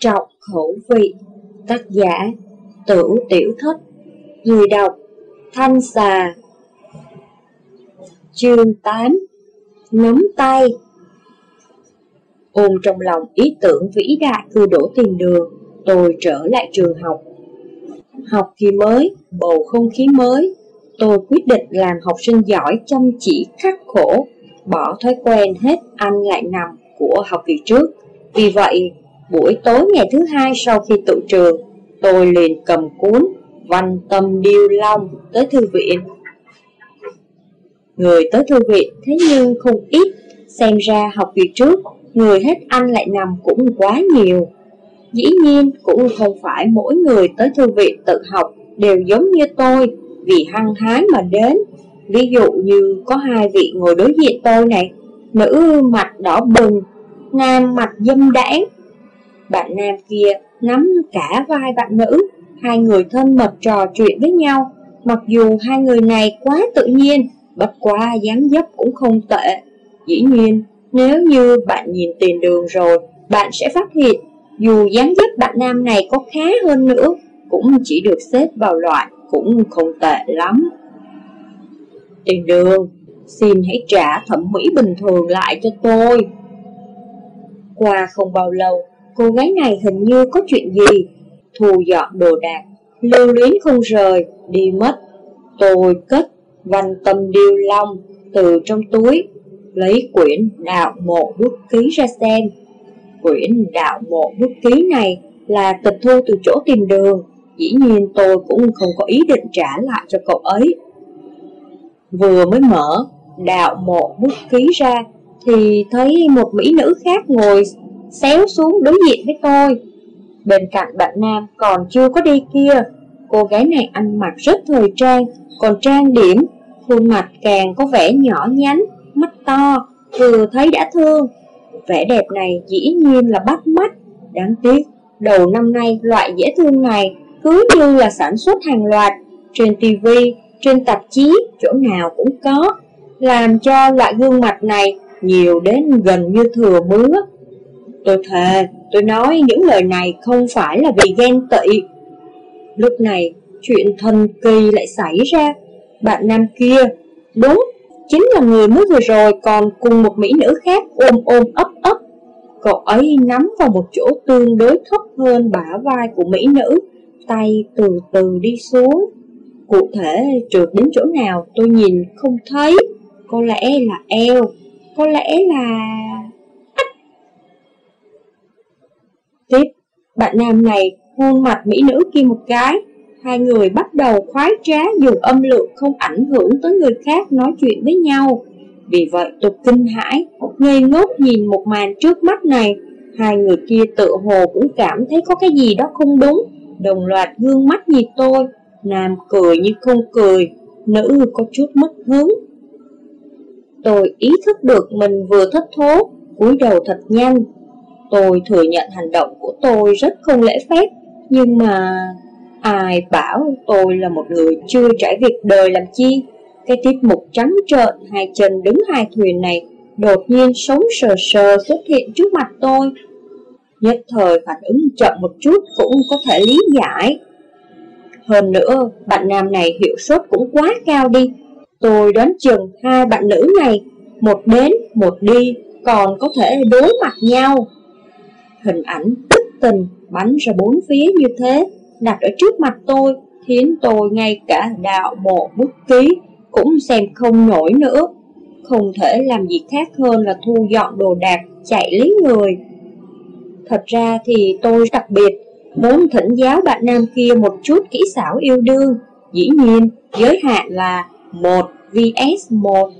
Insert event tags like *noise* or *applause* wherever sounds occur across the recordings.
Trọng khẩu vị Tác giả Tử Tiểu Thất Người đọc Thanh Xà. Chương 8 Nắm tay. Ôm trong lòng ý tưởng vĩ đại cư đổ tiền đường Tôi trở lại trường học. Học kỳ mới, bầu không khí mới Tôi quyết định làm học sinh giỏi chăm chỉ khắc khổ Bỏ thói quen hết ăn lại nằm của học kỳ trước. Vì vậy Buổi tối ngày thứ hai sau khi tự trường, tôi liền cầm cuốn Văn tâm điêu long tới thư viện. Người tới thư viện thế nhưng không ít, xem ra học kỳ trước, người hết ăn lại nằm cũng quá nhiều. Dĩ nhiên cũng không phải mỗi người tới thư viện tự học đều giống như tôi, vì hăng hái mà đến. Ví dụ như có hai vị ngồi đối diện tôi này, nữ mặt đỏ bừng, nam mặt dâm đãng bạn nam kia nắm cả vai bạn nữ, hai người thân mật trò chuyện với nhau. Mặc dù hai người này quá tự nhiên, bất quá dáng dấp cũng không tệ. Dĩ nhiên, nếu như bạn nhìn tiền đường rồi, bạn sẽ phát hiện, dù dáng dấp bạn nam này có khá hơn nữa, cũng chỉ được xếp vào loại cũng không tệ lắm. Tiền đường, xin hãy trả thẩm mỹ bình thường lại cho tôi. Qua không bao lâu, Cô gái này hình như có chuyện gì? Thu dọn đồ đạc, Lưu luyến không rời, Đi mất. Tôi cất văn tâm điêu long Từ trong túi, Lấy quyển đạo mộ bút ký ra xem. Quyển đạo mộ bút ký này Là tịch thu từ chỗ tìm đường, Dĩ nhiên tôi cũng không có ý định trả lại cho cậu ấy. Vừa mới mở đạo mộ bút ký ra, Thì thấy một mỹ nữ khác ngồi xéo xuống đối diện với tôi. Bên cạnh bạn nam còn chưa có đi kia, cô gái này ăn mặc rất thời trang, còn trang điểm, khuôn mặt càng có vẻ nhỏ nhắn, mắt to, vừa thấy đã thương. Vẻ đẹp này dĩ nhiên là bắt mắt, đáng tiếc, đầu năm nay loại dễ thương này cứ như là sản xuất hàng loạt, trên TV, trên tạp chí, chỗ nào cũng có, làm cho loại gương mặt này nhiều đến gần như thừa mứa. Tôi thề, tôi nói những lời này không phải là vì ghen tị. Lúc này, chuyện thần kỳ lại xảy ra. Bạn nam kia, đúng, chính là người mới vừa rồi còn cùng một mỹ nữ khác ôm ôm ấp ấp. Cậu ấy nắm vào một chỗ tương đối thấp hơn bả vai của mỹ nữ, tay từ từ đi xuống. Cụ thể trượt đến chỗ nào tôi nhìn không thấy, có lẽ là eo, có lẽ là... Tiếp, bạn nam này hôn mặt mỹ nữ kia một cái, hai người bắt đầu khoái trá dùng âm lượng không ảnh hưởng tới người khác nói chuyện với nhau. Vì vậy tục kinh hãi, ngây ngốc nhìn một màn trước mắt này, hai người kia tự hồ cũng cảm thấy có cái gì đó không đúng, đồng loạt gương mắt nhìn tôi, nam cười như không cười, nữ có chút mất hứng. Tôi ý thức được mình vừa thất thố, cúi đầu thật nhanh, Tôi thừa nhận hành động của tôi rất không lễ phép, nhưng mà ai bảo tôi là một người chưa trải việc đời làm chi? Cái tiết mục trắng trợn hai chân đứng hai thuyền này đột nhiên sống sờ sờ xuất hiện trước mặt tôi. Nhất thời phản ứng chậm một chút cũng có thể lý giải. Hơn nữa, bạn nam này hiệu suất cũng quá cao đi. Tôi đoán chừng hai bạn nữ này, một đến, một đi, còn có thể đối mặt nhau hình ảnh tức tình bắn ra bốn phía như thế, đặt ở trước mặt tôi, khiến tôi ngay cả đạo mộ bút ký cũng xem không nổi nữa. Không thể làm gì khác hơn là thu dọn đồ đạc, chạy lấy người. Thật ra thì tôi đặc biệt muốn thỉnh giáo bạn nam kia một chút kỹ xảo yêu đương. Dĩ nhiên, giới hạn là 1 vs 1.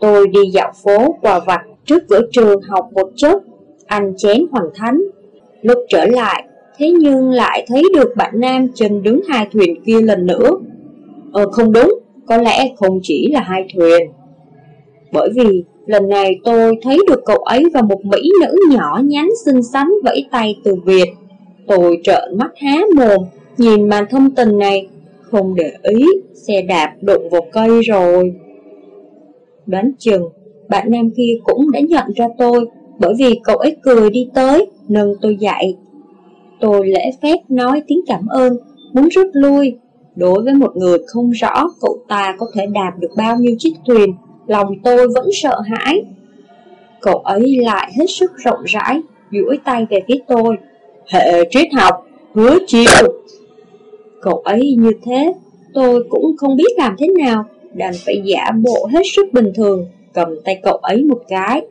Tôi đi dạo phố quà vặt trước cửa trường học một chút anh chén hoàng thánh. Lúc trở lại, thế nhưng lại thấy được bạn nam chân đứng hai thuyền kia lần nữa. Ờ không đúng, có lẽ không chỉ là hai thuyền. Bởi vì lần này tôi thấy được cậu ấy và một mỹ nữ nhỏ nhắn xinh xắn vẫy tay từ Việt. Tôi trợn mắt há mồm, nhìn màn thông tình này, không để ý, xe đạp đụng vào cây rồi. Đoán chừng, bạn nam kia cũng đã nhận ra tôi, bởi vì cậu ấy cười đi tới, nâng tôi dậy. Tôi lễ phép nói tiếng cảm ơn, muốn rút lui. Đối với một người không rõ cậu ta có thể đạp được bao nhiêu chiếc thuyền, lòng tôi vẫn sợ hãi. Cậu ấy lại hết sức rộng rãi, duỗi tay về phía tôi. Hệ triết học, hứa chiều. Cậu ấy như thế, tôi cũng không biết làm thế nào, đành phải giả bộ hết sức bình thường, cầm tay cậu ấy một cái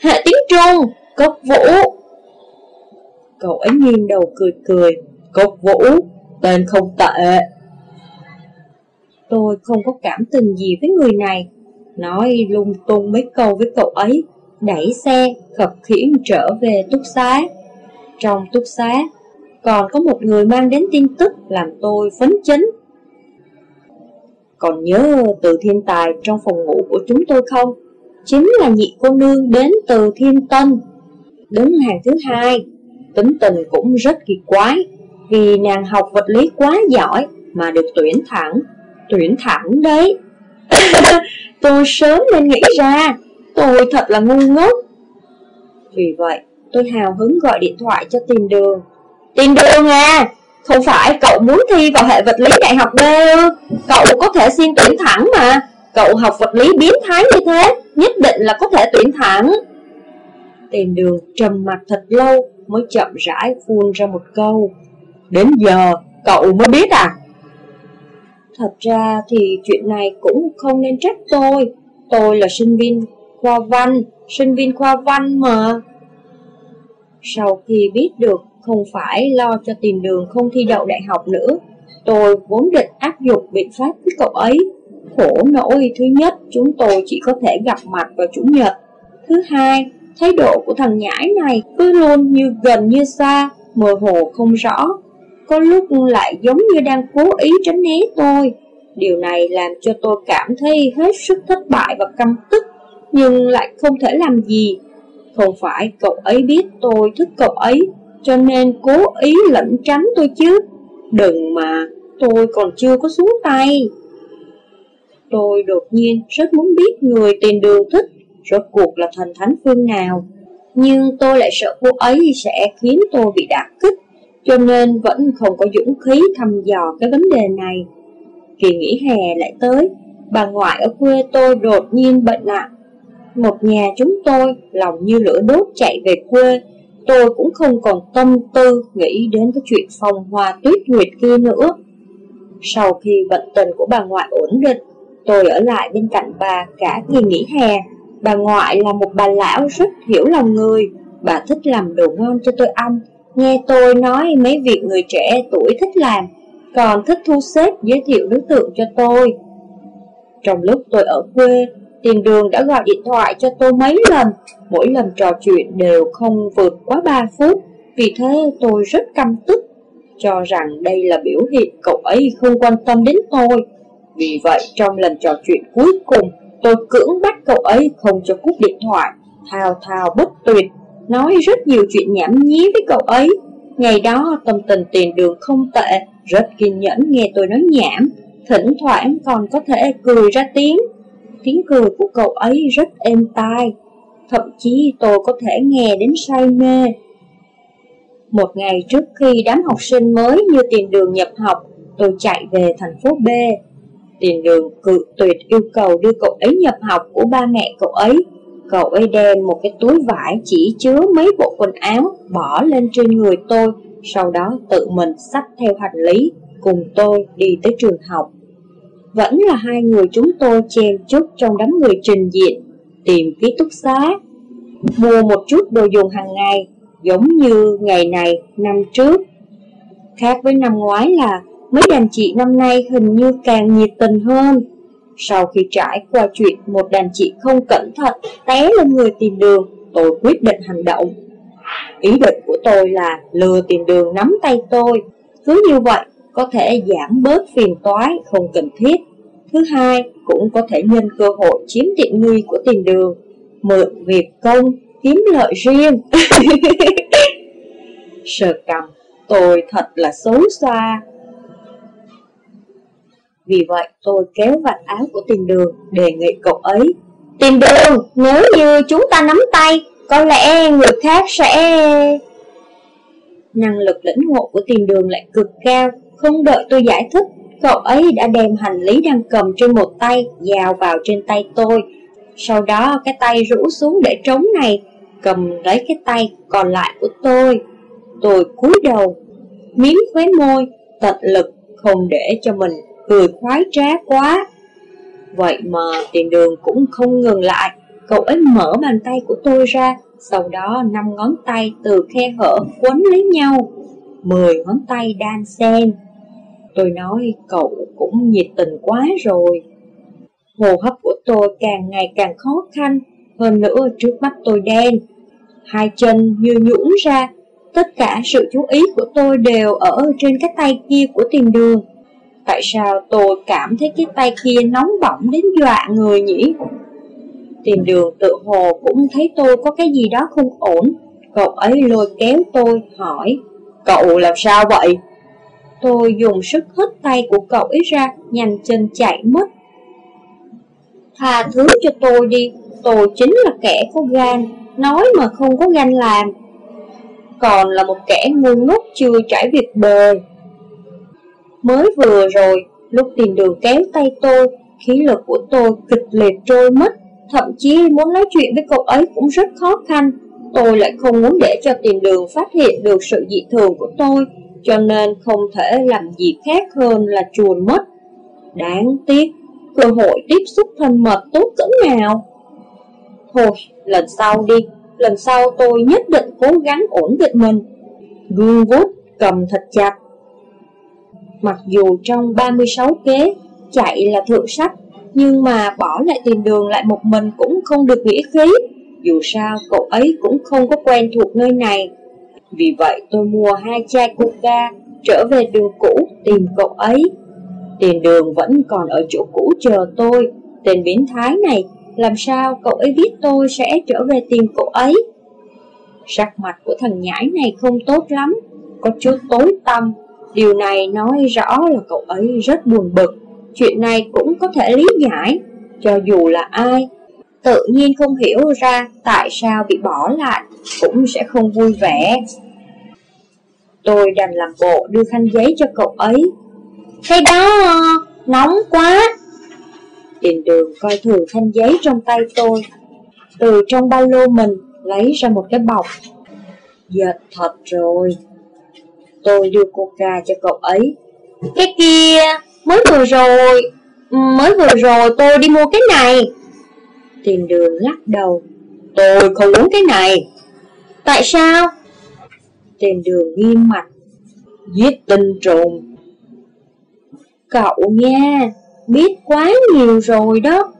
hạ tiếng Trung, cốc vũ. Cậu ấy nghiêng đầu cười cười, cốc vũ, tên không tệ. Tôi không có cảm tình gì với người này, nói lung tung mấy câu với cậu ấy, đẩy xe, khập khiễng trở về túc xá. Trong túc xá, còn có một người mang đến tin tức làm tôi phấn chấn. Còn nhớ từ thiên tài trong phòng ngủ của chúng tôi không? Chính là nhị cô nương đến từ thiên tân. Đứng hàng thứ hai, tính tình cũng rất kỳ quái, vì nàng học vật lý quá giỏi mà được tuyển thẳng. Tuyển thẳng đấy. *coughs* tôi sớm nên nghĩ ra, tôi thật là ngu ngốc. Vì vậy, tôi hào hứng gọi điện thoại cho tiền đường. Tiền đường à, không phải cậu muốn thi vào hệ vật lý đại học B ư? Cậu có thể xin tuyển thẳng mà. Cậu học vật lý biến thái như thế, nhất định là có thể tuyển thẳng. Tiền đường trầm mặt thật lâu mới chậm rãi phun ra một câu. Đến giờ, cậu mới biết à? Thật ra thì chuyện này cũng không nên trách tôi. Tôi là sinh viên khoa văn, sinh viên khoa văn mà. Sau khi biết được không phải lo cho tìm đường không thi đậu đại học nữa, tôi vốn định áp dụng biện pháp với cậu ấy. Khổ nỗi thứ nhất, chúng tôi chỉ có thể gặp mặt vào Chủ nhật. Thứ hai, thái độ của thằng nhãi này cứ luôn như gần như xa, mơ hồ không rõ. Có lúc lại giống như đang cố ý tránh né tôi. Điều này làm cho tôi cảm thấy hết sức thất bại và căm tức, nhưng lại không thể làm gì. Không phải cậu ấy biết tôi thích cậu ấy, cho nên cố ý lẩn tránh tôi chứ. Đừng mà, tôi còn chưa có xuống tay. Tôi đột nhiên rất muốn biết người tiền đường thích, rốt cuộc là thần thánh phương nào. Nhưng tôi lại sợ cô ấy sẽ khiến tôi bị đả kích, cho nên vẫn không có dũng khí thăm dò cái vấn đề này. Kỳ nghỉ hè lại tới, bà ngoại ở quê tôi đột nhiên bệnh nặng. Một nhà chúng tôi lòng như lửa đốt chạy về quê, tôi cũng không còn tâm tư nghĩ đến cái chuyện phong hoa tuyết nguyệt kia nữa. Sau khi bệnh tình của bà ngoại ổn định, tôi ở lại bên cạnh bà cả kỳ nghỉ hè. Bà ngoại là một bà lão rất hiểu lòng người, bà thích làm đồ ngon cho tôi ăn, nghe tôi nói mấy việc người trẻ tuổi thích làm, còn thích thu xếp giới thiệu đối tượng cho tôi. Trong lúc tôi ở quê, Tiền đường đã gọi điện thoại cho tôi mấy lần, mỗi lần trò chuyện đều không vượt quá 3 phút, vì thế tôi rất căm tức, cho rằng đây là biểu hiện cậu ấy không quan tâm đến tôi. Vì vậy trong lần trò chuyện cuối cùng, tôi cưỡng bắt cậu ấy không cho cúp điện thoại, thao thao bất tuyệt, nói rất nhiều chuyện nhảm nhí với cậu ấy. Ngày đó tâm tình tiền đường không tệ, rất kiên nhẫn nghe tôi nói nhảm, thỉnh thoảng còn có thể cười ra tiếng. Tiếng cười của cậu ấy rất êm tai, thậm chí tôi có thể nghe đến say mê. Một ngày trước khi đám học sinh mới như tiền đường nhập học, tôi chạy về thành phố B. Tiền đường cự tuyệt yêu cầu đưa cậu ấy nhập học của ba mẹ cậu ấy. Cậu ấy đem một cái túi vải chỉ chứa mấy bộ quần áo bỏ lên trên người tôi, sau đó tự mình xách theo hành lý, cùng tôi đi tới trường học. Vẫn là hai người chúng tôi chen chúc trong đám người trình diện, tìm ký túc xá, mua một chút đồ dùng hàng ngày, giống như ngày này năm trước. Khác với năm ngoái là mấy đàn chị năm nay hình như càng nhiệt tình hơn. Sau khi trải qua chuyện một đàn chị không cẩn thận té lên người tìm đường, tôi quyết định hành động. Ý định của tôi là lừa tìm đường nắm tay tôi. Cứ như vậy, có thể giảm bớt phiền toái không cần thiết. Thứ hai, cũng có thể nhân cơ hội chiếm tiện nghi của tìm đường, mượn việc công, kiếm lợi riêng. *laughs* Sờ cầm, tôi thật là xấu xa. Vì vậy tôi kéo vạt áo của tiền đường đề nghị cậu ấy. Tiền đường, nếu như chúng ta nắm tay Có lẽ người khác sẽ... Năng lực lĩnh ngộ của tiền đường lại cực cao. Không đợi tôi giải thích Cậu ấy đã đem hành lý đang cầm trên một tay Dào vào trên tay tôi. Sau đó cái tay rũ xuống để trống này Cầm lấy cái tay còn lại của tôi. Tôi cúi đầu Miếm khóe môi Tận lực không để cho mình cười khoái trá quá. Vậy mà tiền đường cũng không ngừng lại. Cậu ấy mở bàn tay của tôi ra, Sau đó năm ngón tay từ khe hở quấn lấy nhau. Mười ngón tay đan xen. Tôi nói cậu cũng nhiệt tình quá rồi. Hồ hấp của tôi càng ngày càng khó khăn. Hơn nữa trước mắt tôi đen. Hai chân như nhũn ra. Tất cả sự chú ý của tôi đều ở trên cái tay kia của tiền đường. Tại sao tôi cảm thấy cái tay kia nóng bỏng đến dọa người nhỉ? Tìm đường tự hồ cũng thấy tôi có cái gì đó không ổn Cậu ấy lôi kéo tôi, hỏi, Cậu làm sao vậy? Tôi dùng sức hất tay của cậu ấy ra, Nhanh chân chạy mất Tha thứ cho tôi đi, Tôi chính là kẻ có gan, Nói mà không có gan làm Còn là một kẻ ngu ngốc chưa trải việc đời Mới vừa rồi Lúc tìm đường kéo tay tôi Khí lực của tôi kịch liệt trôi mất. Thậm chí muốn nói chuyện với cậu ấy cũng rất khó khăn. Tôi lại không muốn để cho tìm đường phát hiện được sự dị thường của tôi Cho nên không thể làm gì khác hơn là chuồn mất. Đáng tiếc, cơ hội tiếp xúc thân mật tốt cỡ nào? Thôi, lần sau đi. Lần sau tôi nhất định cố gắng ổn định mình. Gương vút cầm thật chặt. Mặc dù trong 36 kế Chạy là thượng sách, nhưng mà bỏ lại tiền đường lại một mình cũng không được nghĩa khí. Dù sao, cậu ấy cũng không có quen thuộc nơi này. Vì vậy, tôi mua hai chai coca Trở về đường cũ tìm cậu ấy. Tiền đường vẫn còn ở chỗ cũ chờ tôi. Tên biến thái này, Làm sao cậu ấy biết tôi sẽ trở về tìm cậu ấy? Sắc mặt của thằng nhãi này không tốt lắm, Có chút tối tâm Điều này nói rõ là cậu ấy rất buồn bực Chuyện này cũng có thể lý giải, cho dù là ai. Tự nhiên không hiểu ra tại sao bị bỏ lại, cũng sẽ không vui vẻ. Tôi đành làm bộ đưa khăn giấy cho cậu ấy. Cái đó nóng quá. Tiền đường coi thường khăn giấy trong tay tôi. Từ trong ba lô mình lấy ra một cái bọc. Giật thật rồi. Tôi đưa coca cho cậu ấy. Cái kia Mới vừa rồi, mới vừa rồi tôi đi mua cái này. tìm đường lắc đầu. Tôi không muốn cái này. Tại sao? tìm đường nghiêm mặt. Giết tinh trùng. Cậu nha, biết quá nhiều rồi đó.